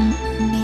You.